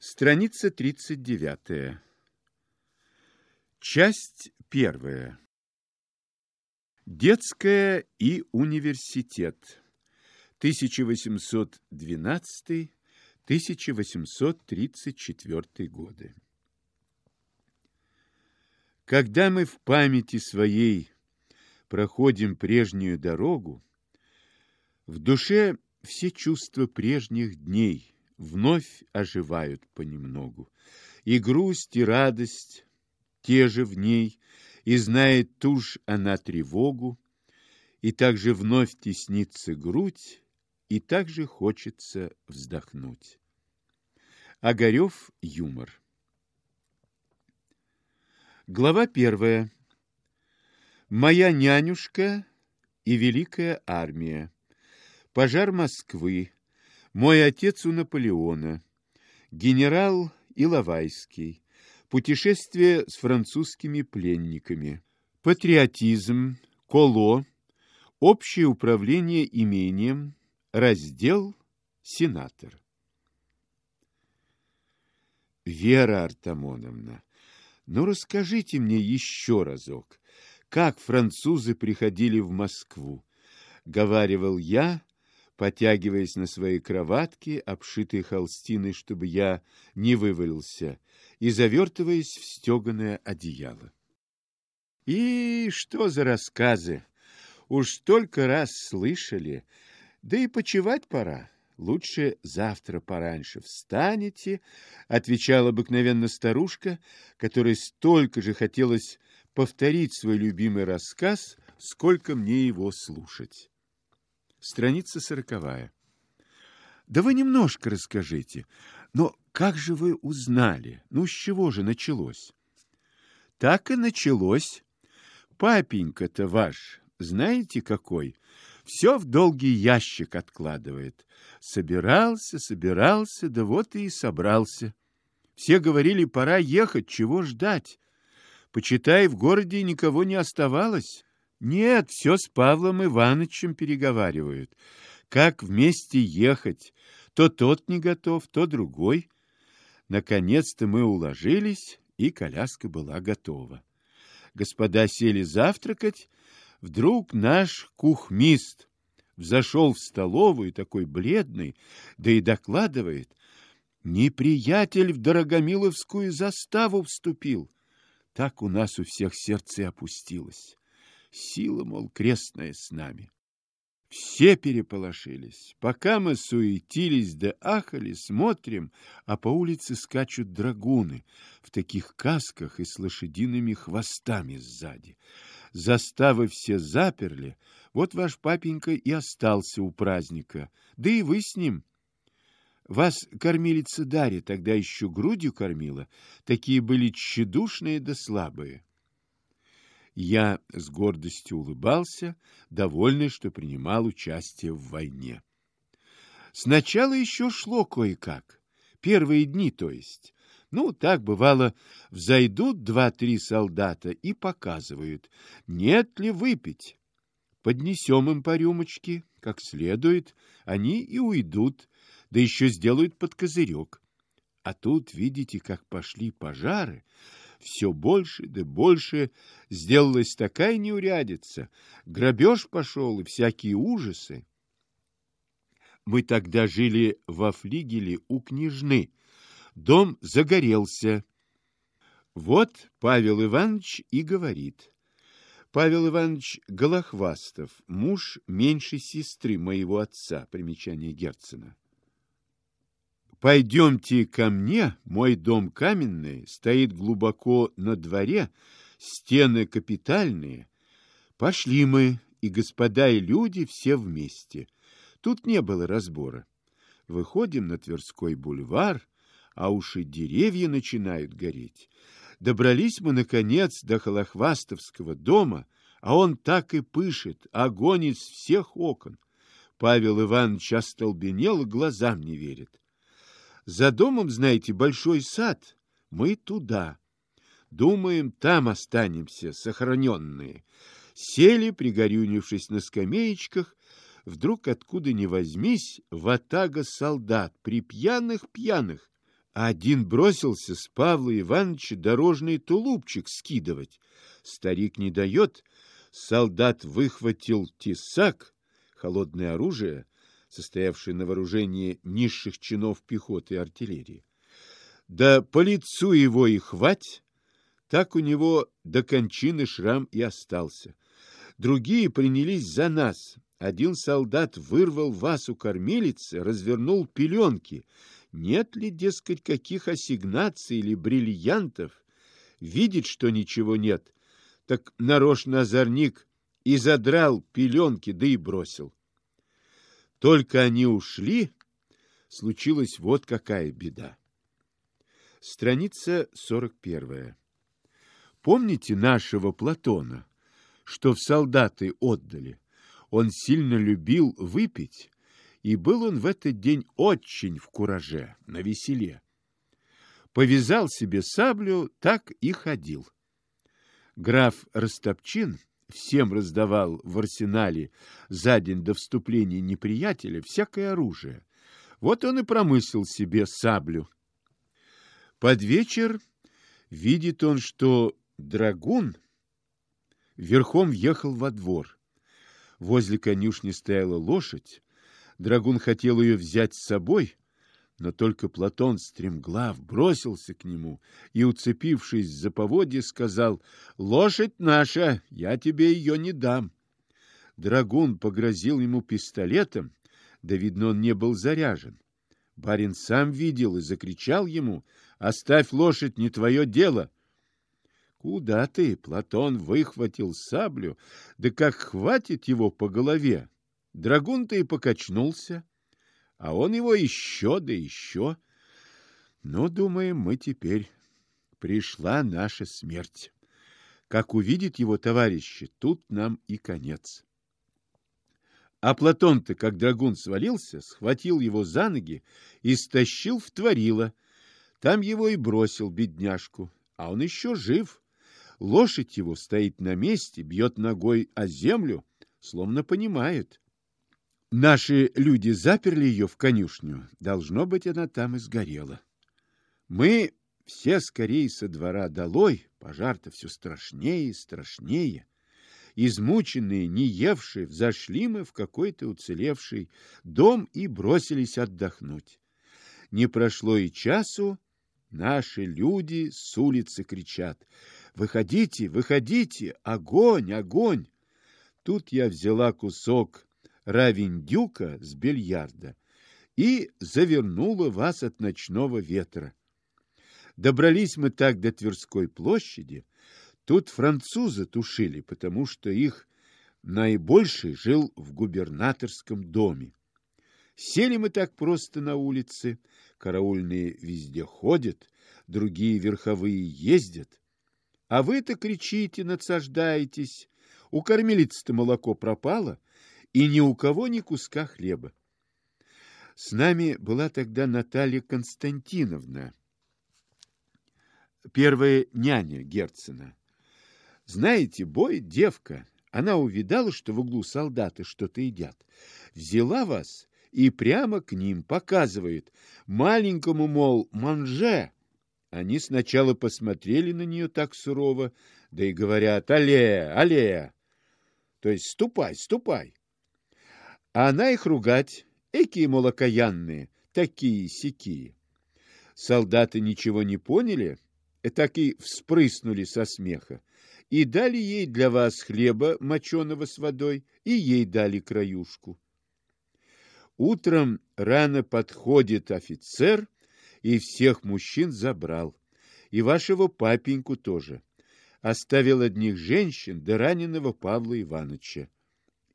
Страница 39. Часть первая. Детская и университет. 1812-1834 годы. Когда мы в памяти своей проходим прежнюю дорогу, в душе все чувства прежних дней вновь оживают понемногу. И грусть, и радость те же в ней, и знает ту ж она тревогу, и также вновь теснится грудь, и также хочется вздохнуть. Огарев юмор. Глава первая. Моя нянюшка и великая армия. Пожар Москвы. Мой отец у Наполеона. Генерал Иловайский. Путешествие с французскими пленниками. Патриотизм. Коло. Общее управление имением. Раздел «Сенатор». Вера Артамоновна, ну расскажите мне еще разок, как французы приходили в Москву? Говаривал я, потягиваясь на своей кроватке, обшитой холстиной, чтобы я не вывалился, и завертываясь в стеганое одеяло. И что за рассказы? Уж столько раз слышали, да и почевать пора. Лучше завтра пораньше встанете, отвечала обыкновенно старушка, которой столько же хотелось повторить свой любимый рассказ, сколько мне его слушать. Страница сороковая. Да вы немножко расскажите. Но как же вы узнали? Ну, с чего же началось? Так и началось. Папенька-то ваш, знаете какой? Все в долгий ящик откладывает. Собирался, собирался, да вот и собрался. Все говорили, пора ехать, чего ждать. Почитай, в городе никого не оставалось. Нет, все с Павлом Ивановичем переговаривают. Как вместе ехать? То тот не готов, то другой. Наконец-то мы уложились, и коляска была готова. Господа сели завтракать. Вдруг наш кухмист взошел в столовую, такой бледный, да и докладывает. Неприятель в Дорогомиловскую заставу вступил. Так у нас у всех сердце опустилось. Сила, мол, крестная с нами. Все переполошились. Пока мы суетились да ахали, смотрим, а по улице скачут драгуны в таких касках и с лошадиными хвостами сзади. Заставы все заперли, вот ваш папенька и остался у праздника, да и вы с ним. Вас кормилица Дарья тогда еще грудью кормила, такие были тщедушные да слабые. Я с гордостью улыбался, довольный, что принимал участие в войне. Сначала еще шло кое-как, первые дни, то есть. Ну, так бывало, взойдут два-три солдата и показывают, нет ли выпить. Поднесем им по рюмочке, как следует, они и уйдут, да еще сделают под козырек. А тут, видите, как пошли пожары, все больше да больше сделалась такая неурядица, грабеж пошел и всякие ужасы. Мы тогда жили во флигеле у княжны. Дом загорелся. Вот Павел Иванович и говорит. Павел Иванович Голохвастов, муж меньшей сестры моего отца, примечание Герцена. Пойдемте ко мне, мой дом каменный, стоит глубоко на дворе, стены капитальные. Пошли мы, и господа, и люди все вместе. Тут не было разбора. Выходим на Тверской бульвар, а уж и деревья начинают гореть. Добрались мы, наконец, до Холохвастовского дома, а он так и пышет, огонь из всех окон. Павел Иванович остолбенел и глазам не верит. За домом, знаете, большой сад. Мы туда. Думаем, там останемся, сохраненные. Сели, пригорюнившись на скамеечках, вдруг откуда ни возьмись, ватага солдат, при пьяных-пьяных. один бросился с Павла Ивановича дорожный тулупчик скидывать. Старик не дает, солдат выхватил тесак, холодное оружие, состоявшее на вооружении низших чинов пехоты и артиллерии. Да по лицу его и хвать, так у него до кончины шрам и остался. Другие принялись за нас. Один солдат вырвал вас у кормилицы, развернул пеленки. Нет ли, дескать, каких ассигнаций или бриллиантов? Видит, что ничего нет. Так нарочно озорник и задрал пеленки, да и бросил. Только они ушли, случилась вот какая беда. Страница 41. Помните нашего Платона, что в солдаты отдали? Он сильно любил выпить, и был он в этот день очень в кураже, на веселе. Повязал себе саблю, так и ходил. Граф Растопчин всем раздавал в арсенале за день до вступления неприятеля всякое оружие. Вот он и промыслил себе саблю. Под вечер видит он, что драгун верхом въехал во двор. Возле конюшни стояла лошадь. Драгун хотел ее взять с собой, но только Платон стремглав бросился к нему и, уцепившись за поводье, сказал, «Лошадь наша, я тебе ее не дам». Драгун погрозил ему пистолетом, да, видно, он не был заряжен. Барин сам видел и закричал ему, «Оставь лошадь, не твое дело!» Куда ты? Платон выхватил саблю, да как хватит его по голове. Драгун-то и покачнулся, а он его еще да еще. Ну, думаем мы теперь, пришла наша смерть. Как увидит его товарищи, тут нам и конец. А Платон-то, как драгун свалился, схватил его за ноги и стащил в творило. Там его и бросил, бедняжку, а он еще жив. Лошадь его стоит на месте, бьет ногой о землю, словно понимает. Наши люди заперли ее в конюшню. Должно быть, она там и сгорела. Мы все скорее со двора долой, пожар-то все страшнее и страшнее. Измученные, не евшие, взошли мы в какой-то уцелевший дом и бросились отдохнуть. Не прошло и часу, наши люди с улицы кричат «Выходите, выходите! Огонь, огонь!» Тут я взяла кусок равендюка с бильярда и завернула вас от ночного ветра. Добрались мы так до Тверской площади. Тут французы тушили, потому что их наибольший жил в губернаторском доме. Сели мы так просто на улице, караульные везде ходят, другие верховые ездят. А вы-то кричите, надсаждаетесь. У кормилицы-то молоко пропало, и ни у кого ни куска хлеба. С нами была тогда Наталья Константиновна, первая няня Герцена. Знаете, бой девка, она увидала, что в углу солдаты что-то едят, взяла вас и прямо к ним показывает, маленькому, мол, манже. Они сначала посмотрели на нее так сурово, да и говорят «Але, але!» То есть «Ступай, ступай!» А она их ругать, экие молокоянные, такие-сякие. Солдаты ничего не поняли, и так и вспрыснули со смеха, и дали ей для вас хлеба, моченого с водой, и ей дали краюшку. Утром рано подходит офицер и всех мужчин забрал, и вашего папеньку тоже. Оставил одних женщин до раненого Павла Ивановича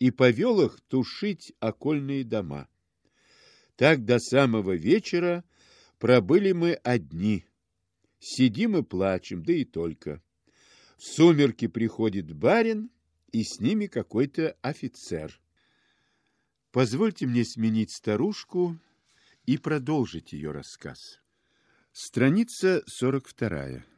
и повел их тушить окольные дома. Так до самого вечера пробыли мы одни. Сидим и плачем, да и только. В сумерки приходит барин, и с ними какой-то офицер. Позвольте мне сменить старушку и продолжить ее рассказ. Страница 42.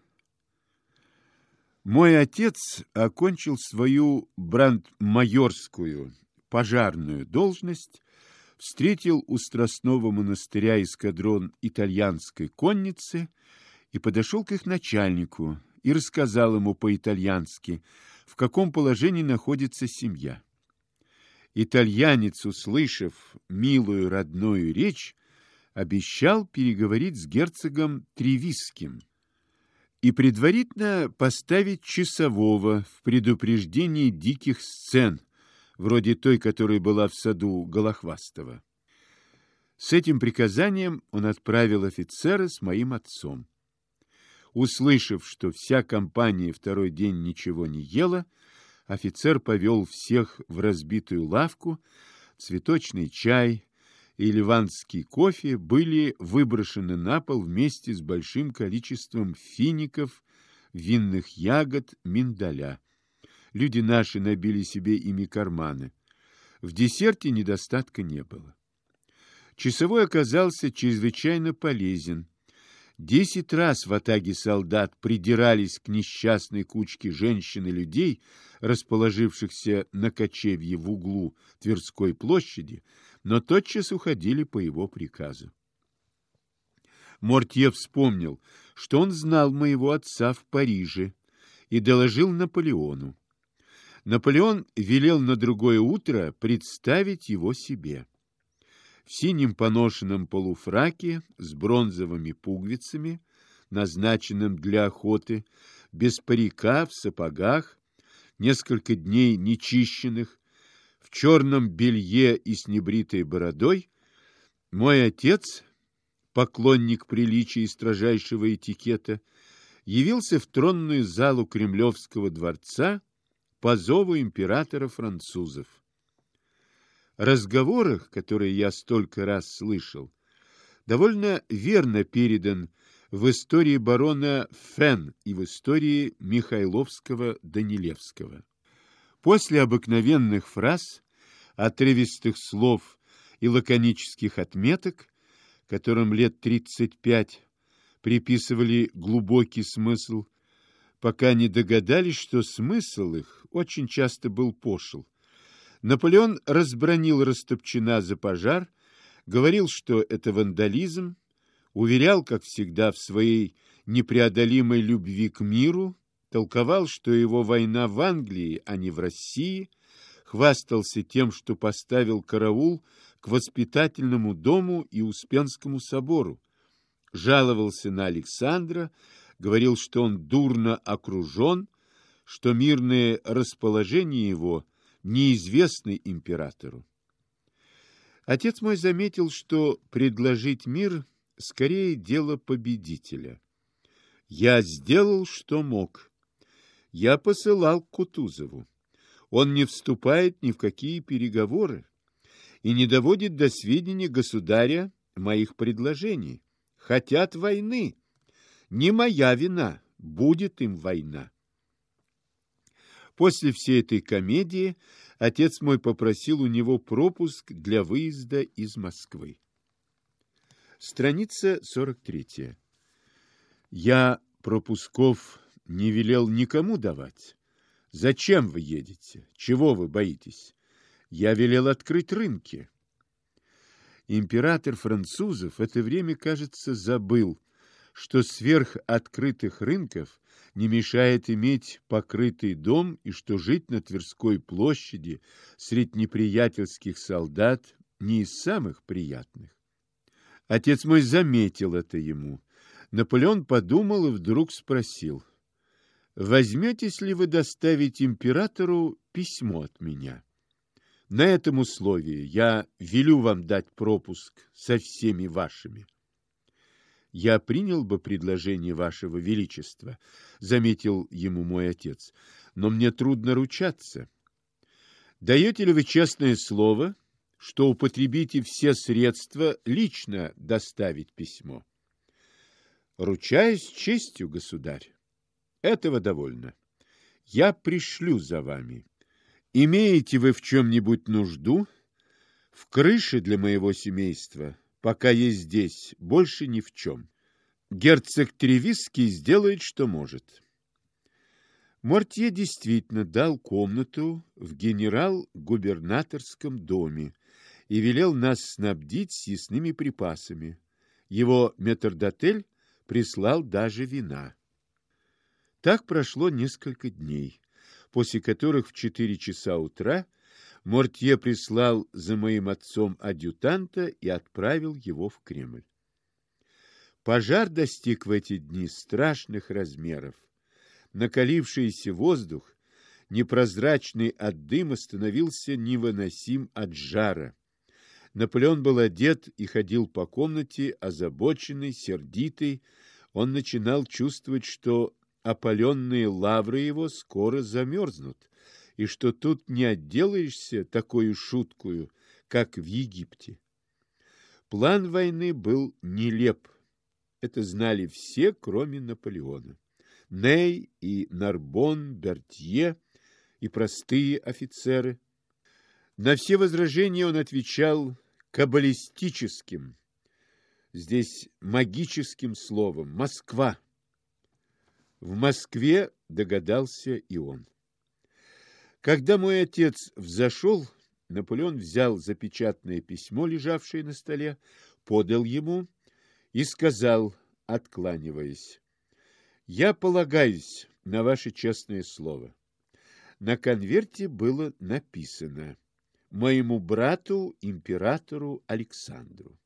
Мой отец окончил свою брандмайорскую пожарную должность встретил у Страстного монастыря эскадрон итальянской конницы и подошел к их начальнику и рассказал ему по-итальянски, в каком положении находится семья. Итальянец, услышав милую родную речь, обещал переговорить с герцогом Тревиским и предварительно поставить часового в предупреждении диких сцен, вроде той, которая была в саду Голохвастова. С этим приказанием он отправил офицера с моим отцом. Услышав, что вся компания второй день ничего не ела, офицер повел всех в разбитую лавку, цветочный чай и ливанский кофе были выброшены на пол вместе с большим количеством фиников, винных ягод, миндаля. Люди наши набили себе ими карманы. В десерте недостатка не было. Часовой оказался чрезвычайно полезен. Десять раз в атаге солдат придирались к несчастной кучке женщин и людей, расположившихся на кочевье в углу Тверской площади, но тотчас уходили по его приказу. Мортье вспомнил, что он знал моего отца в Париже и доложил Наполеону. Наполеон велел на другое утро представить его себе в синем поношенном полуфраке с бронзовыми пуговицами, назначенным для охоты, без парика, в сапогах, несколько дней нечищенных, в черном белье и с небритой бородой, мой отец, поклонник приличия и строжайшего этикета, явился в тронную залу Кремлевского дворца по зову императора французов разговорах, которые я столько раз слышал, довольно верно передан в истории барона Фен и в истории Михайловского-Данилевского. После обыкновенных фраз, отрывистых слов и лаконических отметок, которым лет 35 приписывали глубокий смысл, пока не догадались, что смысл их очень часто был пошел, Наполеон разбронил Растопчина за пожар, говорил, что это вандализм, уверял, как всегда, в своей непреодолимой любви к миру, толковал, что его война в Англии, а не в России, хвастался тем, что поставил караул к воспитательному дому и Успенскому собору, жаловался на Александра, говорил, что он дурно окружен, что мирное расположение его – неизвестный императору. Отец мой заметил, что предложить мир скорее дело победителя. Я сделал, что мог. Я посылал к Кутузову. Он не вступает ни в какие переговоры и не доводит до сведения государя моих предложений. Хотят войны. Не моя вина, будет им война. После всей этой комедии отец мой попросил у него пропуск для выезда из Москвы. Страница 43. Я пропусков не велел никому давать. Зачем вы едете? Чего вы боитесь? Я велел открыть рынки. Император французов в это время, кажется, забыл, что сверх открытых рынков не мешает иметь покрытый дом и что жить на Тверской площади среди неприятельских солдат не из самых приятных. Отец мой заметил это ему. Наполеон подумал и вдруг спросил, «Возьметесь ли вы доставить императору письмо от меня? На этом условии я велю вам дать пропуск со всеми вашими» я принял бы предложение вашего величества, заметил ему мой отец. Но мне трудно ручаться. Даете ли вы честное слово, что употребите все средства лично доставить письмо? Ручаюсь честью, государь. Этого довольно. Я пришлю за вами. Имеете вы в чем-нибудь нужду? В крыше для моего семейства пока есть здесь, больше ни в чем. Герцог Тревиский сделает, что может. Мортье действительно дал комнату в генерал-губернаторском доме и велел нас снабдить съестными припасами. Его метрдотель прислал даже вина. Так прошло несколько дней, после которых в четыре часа утра Мортье прислал за моим отцом адъютанта и отправил его в Кремль. Пожар достиг в эти дни страшных размеров. Накалившийся воздух, непрозрачный от дыма, становился невыносим от жара. Наполеон был одет и ходил по комнате, озабоченный, сердитый. Он начинал чувствовать, что опаленные лавры его скоро замерзнут, и что тут не отделаешься такой шуткую, как в Египте. План войны был нелеп. Это знали все, кроме Наполеона. Ней и Нарбон, Бертье и простые офицеры. На все возражения он отвечал каббалистическим, здесь магическим словом «Москва». В Москве догадался и он. Когда мой отец взошел, Наполеон взял запечатанное письмо, лежавшее на столе, подал ему и сказал, откланиваясь, «Я полагаюсь на ваше честное слово». На конверте было написано «Моему брату, императору Александру».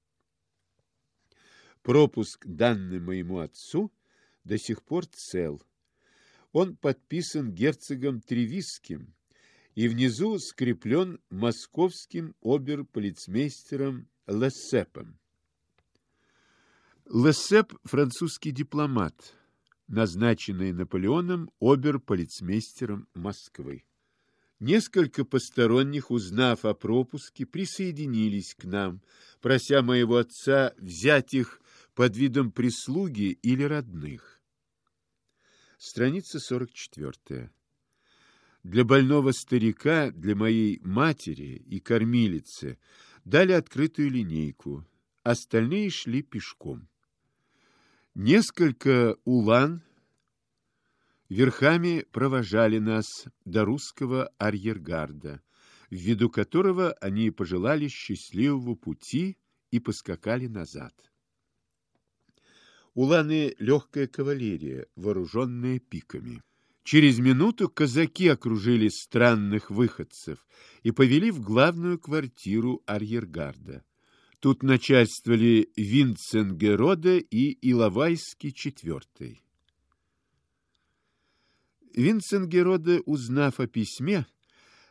Пропуск, данный моему отцу, до сих пор цел. Он подписан герцогом Тревисским и внизу скреплен московским оберполицмейстером Лессепом. Лессеп – французский дипломат, назначенный Наполеоном оберполицмейстером Москвы. Несколько посторонних, узнав о пропуске, присоединились к нам, прося моего отца взять их под видом прислуги или родных. Страница 44. Для больного старика, для моей матери и кормилицы дали открытую линейку, остальные шли пешком. Несколько улан верхами провожали нас до русского арьергарда, ввиду которого они пожелали счастливого пути и поскакали назад. Уланы — легкая кавалерия, вооруженная пиками. Через минуту казаки окружили странных выходцев и повели в главную квартиру арьергарда. Тут начальствовали Винценгероде и Иловайский четвертый. Винценгероде, узнав о письме,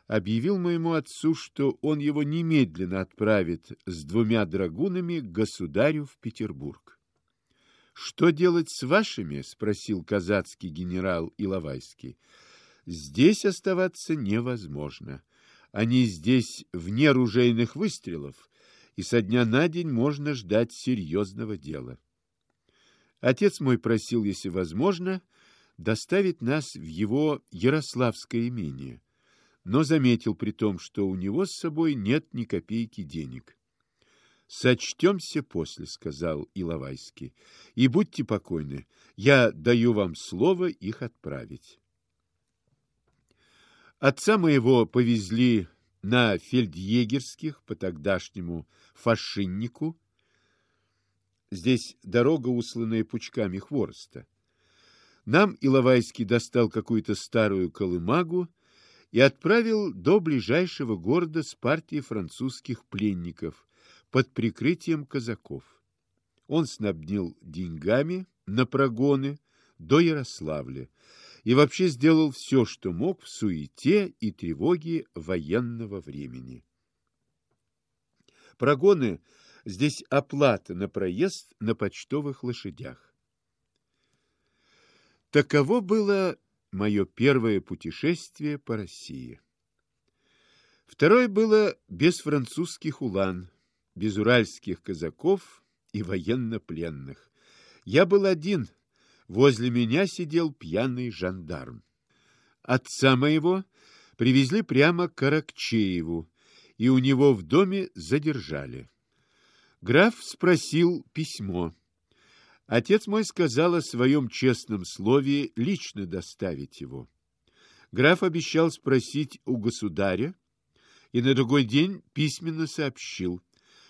объявил моему отцу, что он его немедленно отправит с двумя драгунами государю в Петербург. «Что делать с вашими?» — спросил казацкий генерал Иловайский. «Здесь оставаться невозможно. Они здесь вне ружейных выстрелов, и со дня на день можно ждать серьезного дела. Отец мой просил, если возможно, доставить нас в его Ярославское имение, но заметил при том, что у него с собой нет ни копейки денег. «Сочтемся после», — сказал Иловайский, — «и будьте покойны, я даю вам слово их отправить». Отца моего повезли на фельдъегерских по тогдашнему фашиннику. Здесь дорога, усланная пучками хвороста. Нам Иловайский достал какую-то старую колымагу и отправил до ближайшего города с партией французских пленников под прикрытием казаков. Он снабдил деньгами на прогоны до Ярославля, и вообще сделал все, что мог в суете и тревоге военного времени. Прогоны – здесь оплата на проезд на почтовых лошадях. Таково было мое первое путешествие по России. Второе было без французских улан, без уральских казаков и военнопленных. Я был один – Возле меня сидел пьяный жандарм. Отца моего привезли прямо к Каракчееву, и у него в доме задержали. Граф спросил письмо. Отец мой сказал о своем честном слове лично доставить его. Граф обещал спросить у государя, и на другой день письменно сообщил,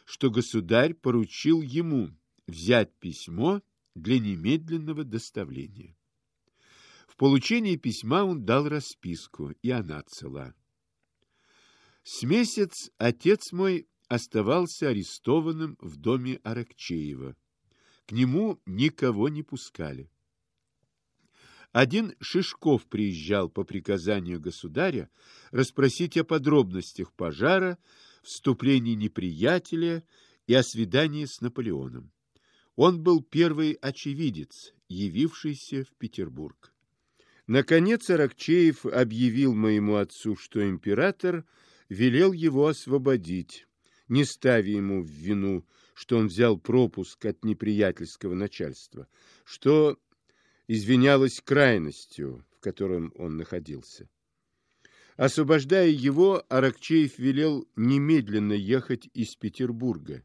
что государь поручил ему взять письмо для немедленного доставления. В получении письма он дал расписку, и она цела. С месяц отец мой оставался арестованным в доме Аракчеева. К нему никого не пускали. Один Шишков приезжал по приказанию государя расспросить о подробностях пожара, вступлении неприятеля и о свидании с Наполеоном. Он был первый очевидец, явившийся в Петербург. Наконец Аракчеев объявил моему отцу, что император велел его освободить, не ставя ему в вину, что он взял пропуск от неприятельского начальства, что извинялось крайностью, в котором он находился. Освобождая его, Аракчеев велел немедленно ехать из Петербурга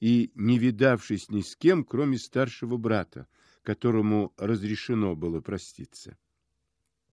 и, не видавшись ни с кем, кроме старшего брата, которому разрешено было проститься.